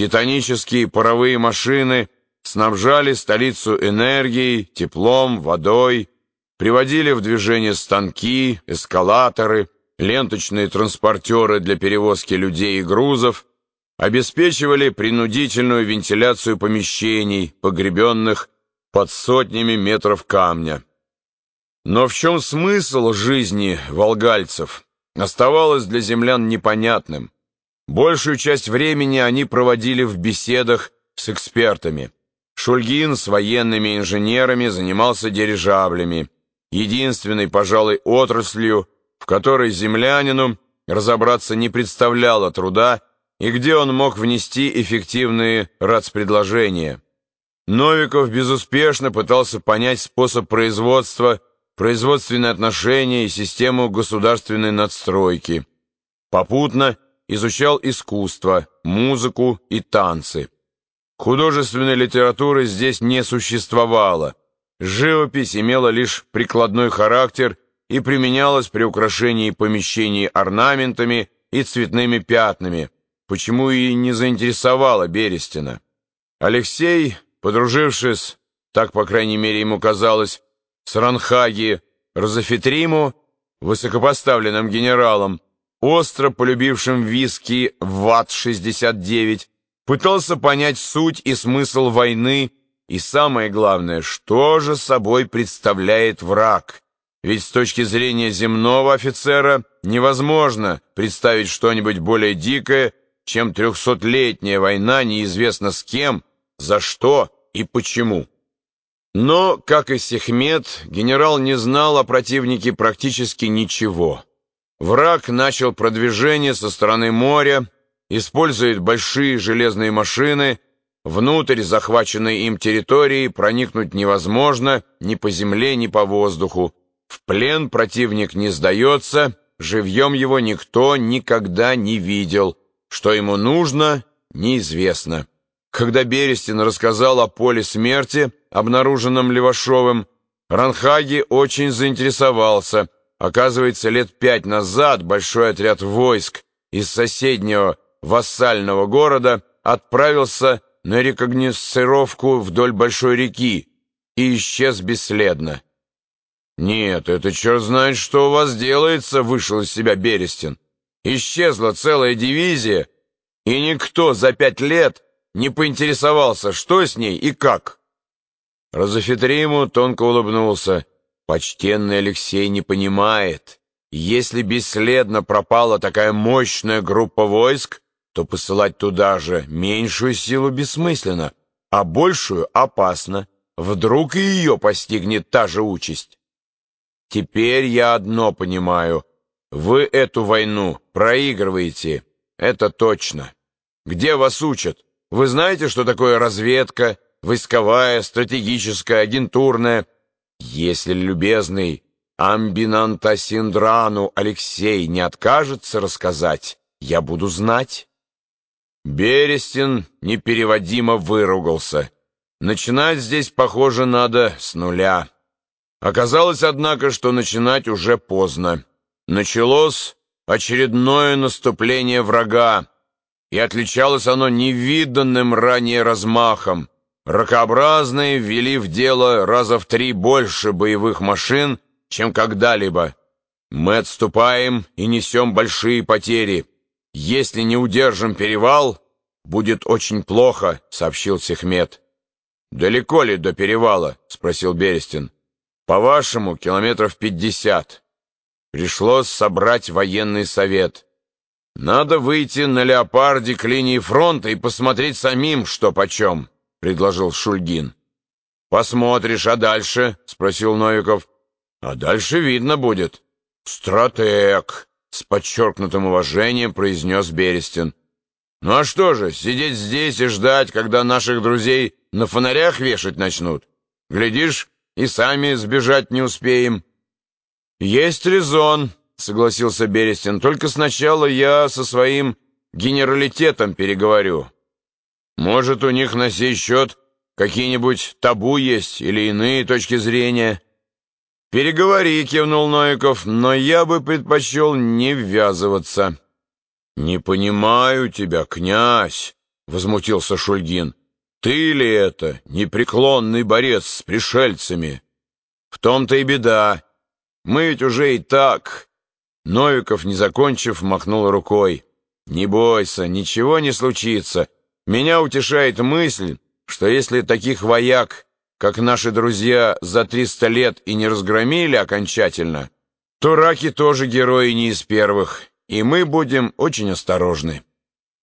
Титанические паровые машины снабжали столицу энергией, теплом, водой, приводили в движение станки, эскалаторы, ленточные транспортеры для перевозки людей и грузов, обеспечивали принудительную вентиляцию помещений, погребенных под сотнями метров камня. Но в чем смысл жизни волгальцев, оставалось для землян непонятным. Большую часть времени они проводили в беседах с экспертами. Шульгин с военными инженерами занимался дирижаблями, единственной, пожалуй, отраслью, в которой землянину разобраться не представляло труда и где он мог внести эффективные рацпредложения. Новиков безуспешно пытался понять способ производства, производственные отношения и систему государственной надстройки. Попутно изучал искусство, музыку и танцы. Художественной литературы здесь не существовало. Живопись имела лишь прикладной характер и применялась при украшении помещений орнаментами и цветными пятнами, почему и не заинтересовала Берестина. Алексей Подружившись, так, по крайней мере, ему казалось, с Ранхаги Розофетриму, высокопоставленным генералом, остро полюбившим виски ВАТ-69, пытался понять суть и смысл войны и, самое главное, что же собой представляет враг. Ведь с точки зрения земного офицера невозможно представить что-нибудь более дикое, чем трехсотлетняя война неизвестно с кем, за что и почему. Но, как и Сехмет, генерал не знал о противнике практически ничего. Враг начал продвижение со стороны моря, использует большие железные машины, внутрь захваченной им территории проникнуть невозможно ни по земле, ни по воздуху. В плен противник не сдается, живьем его никто никогда не видел. Что ему нужно, неизвестно. Когда Берестин рассказал о поле смерти, обнаруженном Левашовым, Ранхаги очень заинтересовался. Оказывается, лет пять назад большой отряд войск из соседнего вассального города отправился на рекогносцировку вдоль большой реки и исчез бесследно. «Нет, это черт знает, что у вас делается», — вышел из себя Берестин. «Исчезла целая дивизия, и никто за пять лет не поинтересовался, что с ней и как. Розофетриму тонко улыбнулся. Почтенный Алексей не понимает. Если бесследно пропала такая мощная группа войск, то посылать туда же меньшую силу бессмысленно, а большую опасно. Вдруг и ее постигнет та же участь. Теперь я одно понимаю. Вы эту войну проигрываете. Это точно. Где вас учат? Вы знаете, что такое разведка, войсковая, стратегическая, агентурная? Если любезный Амбинантасиндрану Алексей не откажется рассказать, я буду знать. Берестин непереводимо выругался. Начинать здесь, похоже, надо с нуля. Оказалось, однако, что начинать уже поздно. Началось очередное наступление врага, и отличалось оно невиданным ранее размахом. Ракообразные ввели в дело раза в три больше боевых машин, чем когда-либо. Мы отступаем и несем большие потери. Если не удержим перевал, будет очень плохо, сообщил Сехмет. Далеко ли до перевала? спросил Берестин. По-вашему, километров пятьдесят. Пришлось собрать военный совет. «Надо выйти на леопарде к линии фронта и посмотреть самим, что почем», — предложил Шульгин. «Посмотришь, а дальше?» — спросил Новиков. «А дальше видно будет». «Стратег», — с подчеркнутым уважением произнес Берестин. «Ну а что же, сидеть здесь и ждать, когда наших друзей на фонарях вешать начнут? Глядишь, и сами сбежать не успеем». «Есть резон», согласился Берестин. «Только сначала я со своим генералитетом переговорю. Может, у них на сей счет какие-нибудь табу есть или иные точки зрения?» «Переговори», — кивнул Новиков, — «но я бы предпочел не ввязываться». «Не понимаю тебя, князь», — возмутился Шульгин. «Ты ли это, непреклонный борец с пришельцами?» «В том-то и беда. Мы ведь уже и так...» Новиков, не закончив, махнул рукой. «Не бойся, ничего не случится. Меня утешает мысль, что если таких вояк, как наши друзья, за триста лет и не разгромили окончательно, то раки тоже герои не из первых, и мы будем очень осторожны».